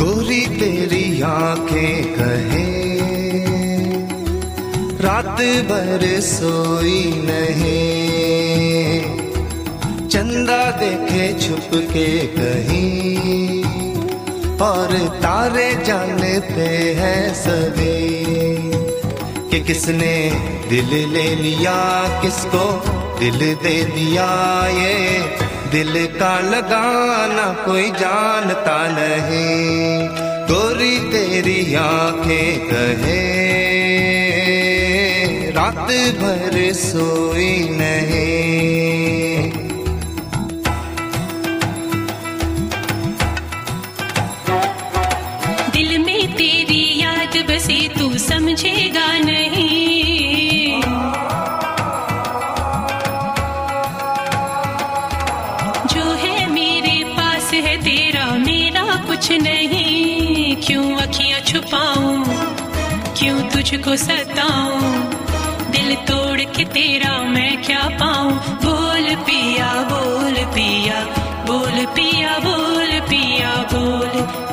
गोरी तेरी आँखें कहे रात भर सोई नहीं। चंदा देखे छुप के कहीं और तारे जानते हैं सभी कि किसने दिल ले लिया, किसको दिल दे दिया ये। दिल का लगाना कोई जानता नहीं, गोरी तेरी आँखें कहे। रात भर सोई नहीं बसी तू समझेगा नहीं। जो है मेरे पास है, तेरा मेरा कुछ नहीं। क्यों अखियाँ छुपाऊं? क्यों तुझको सताऊं? दिल तोड़ के तेरा मैं क्या पाऊँ? बोल पिया बोल पिया बोल पिया बोल पिया बोल पिया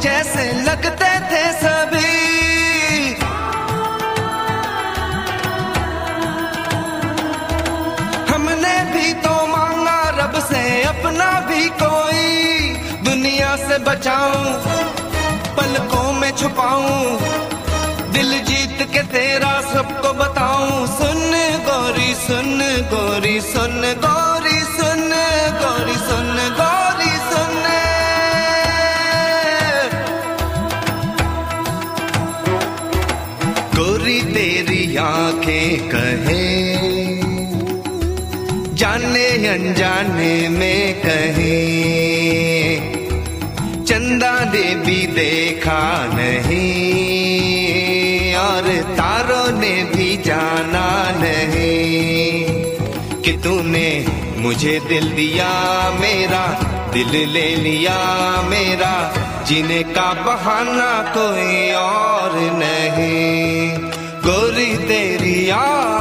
जैसे लगते थे सभी। हमने भी तो मांगा रब से, अपना भी कोई। दुनिया से बचाऊं, पलकों में छुपाऊं। दिल जीत के तेरा सबको बताऊँ। सुन गोरी सुन गोरी सुन गोरी गोरी तेरी आँखें कहे। जाने अनजाने में कहे। चंदा ने भी देखा नहीं, और तारों ने भी जाना नहीं कि तूने मुझे दिल दिया, मेरा दिल ले लिया, मेरा जीने का बहाना कोई और नहीं। गोरी तेरी आ